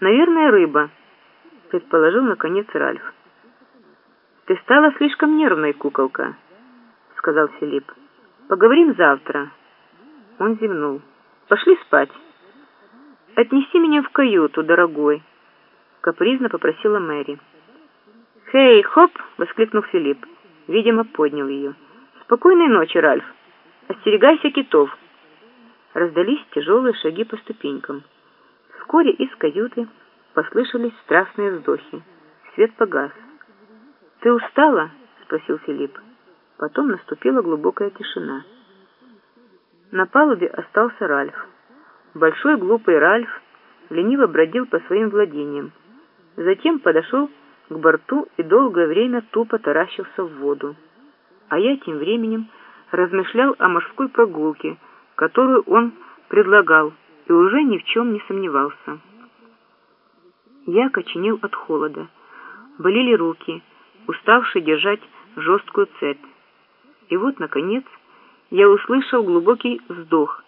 «Наверное, рыба», — предположил наконец Ральф. «Ты стала слишком нервной, куколка», — сказал Филипп. «Поговорим завтра». Он зевнул. «Пошли спать». «Отнеси меня в каюту, дорогой», — капризно попросила Мэри. «Хей, хоп!» — воскликнул Филипп. Видимо, поднял ее. «Спокойной ночи, Ральф. Остерегайся китов». Раздались тяжелые шаги по ступенькам. Вскоре из каюты послышались страстные вздохи. Свет погас. «Ты устала?» — спросил Филипп. Потом наступила глубокая тишина. На палубе остался Ральф. Большой глупый Ральф лениво бродил по своим владениям. Затем подошел к борту и долгое время тупо таращился в воду. А я тем временем размышлял о морской прогулке, которую он предлагал, и уже ни в чем не сомневался. Я коченел от холода. Болели руки, уставшие держать жесткую цепь. И вот, наконец, я услышал глубокий вздох,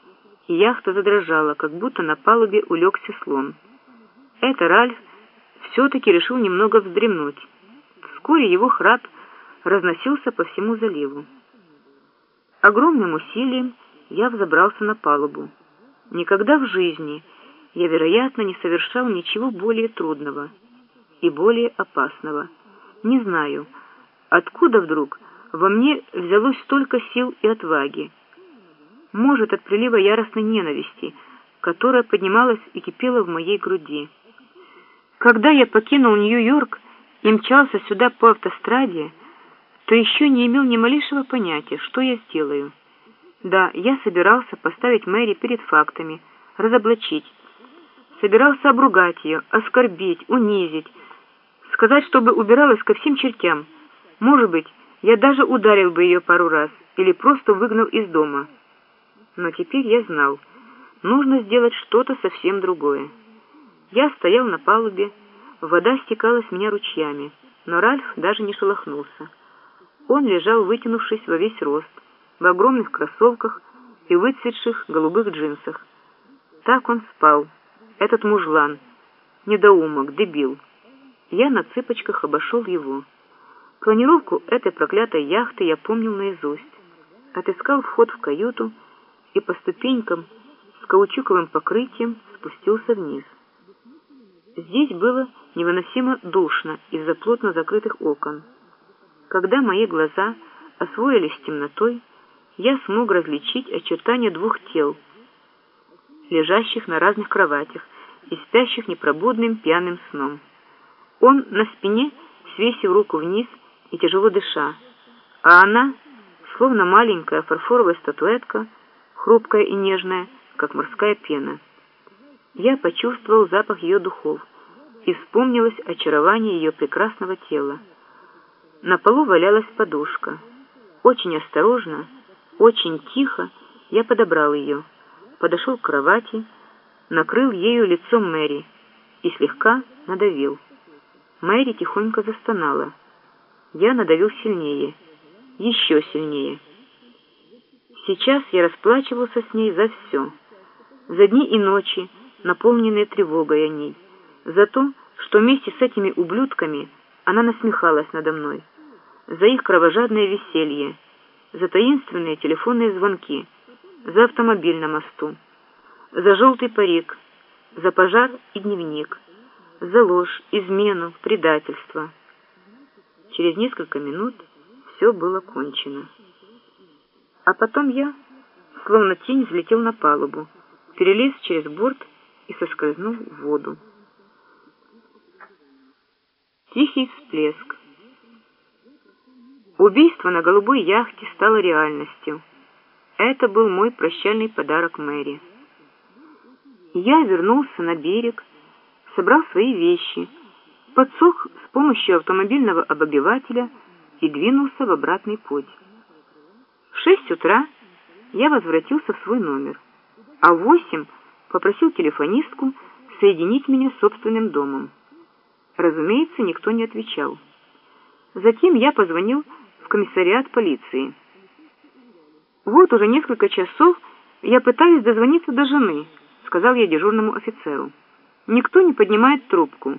и яхта задрожала, как будто на палубе улегся слон. Это Ральф все-таки решил немного вздремнуть. Вскоре его храп разносился по всему заливу. Огромным усилием я взобрался на палубу. Никогда в жизни я, вероятно, не совершал ничего более трудного и более опасного. Не знаю, откуда вдруг во мне взялось столько сил и отваги. Может, от прилива яростной ненависти, которая поднималась и кипела в моей груди. Когда я покинул Нью-Йорк и мчался сюда по автостраде, то еще не имел ни малейшего понятия, что я сделаю. Да, я собирался поставить Мэри перед фактами, разоблачить. Собирался обругать ее, оскорбить, унизить, сказать, чтобы убиралась ко всем чертям. Может быть, я даже ударил бы ее пару раз или просто выгнал из дома. Но теперь я знал, нужно сделать что-то совсем другое. Я стоял на палубе, вода стекала с меня ручьями, но Ральф даже не шелохнулся. Он лежал, вытянувшись во весь рост, в огромных кроссовках и выцветших голубых джинсах. Так он спал, этот мужлан, недоумок, дебил. Я на цыпочках обошел его. Планировку этой проклятой яхты я помнил наизусть. Отыскал вход в каюту и по ступенькам с каучуковым покрытием спустился вниз. Здесь было невыносимо душно из-за плотно закрытых окон. Когда мои глаза освоились темнотой, я смог различить очертания двух тел, лежащих на разных кроватях и спящих непробудным пьяным сном. Он на спине, свесив руку вниз и тяжело дыша, а она, словно маленькая фарфоровая статуэтка, хрупкая и нежная, как морская пена. Я почувствовал запах ее духов, и вспомнилось очарование ее прекрасного тела. На полу валялась подушка. Очень осторожно, очень тихо я подобрал ее, подошел к кровати, накрыл ею лицом Мэри и слегка надавил. Мэри тихонько застонала. Я надавил сильнее, еще сильнее. Сейчас я расплачивался с ней за все. За дни и ночи, наполненные тревогой о ней за то, что вместе с этими ублюдками она насмехалась надо мной, за их кровожадное веселье, за таинственные телефонные звонки, за автомобиль на мосту, за желтый парик, за пожар и дневник, за ложь, измену, предательство. Через несколько минут все было кончено. А потом я, словно тень, взлетел на палубу, перелез через борт и соскользнул в воду. Тихий всплеск. Убийство на голубой яхте стало реальностью. Это был мой прощальный подарок Мэри. Я вернулся на берег, собрал свои вещи, подсох с помощью автомобильного обогревателя и двинулся в обратный путь. В шесть утра я возвратился в свой номер, а в восемь попросил телефонистку соединить меня с собственным домом. Разумеется, никто не отвечал. Затем я позвонил комиссариат полиции. «Вот уже несколько часов я пытаюсь дозвониться до жены», — сказал я дежурному офицеру. Никто не поднимает трубку.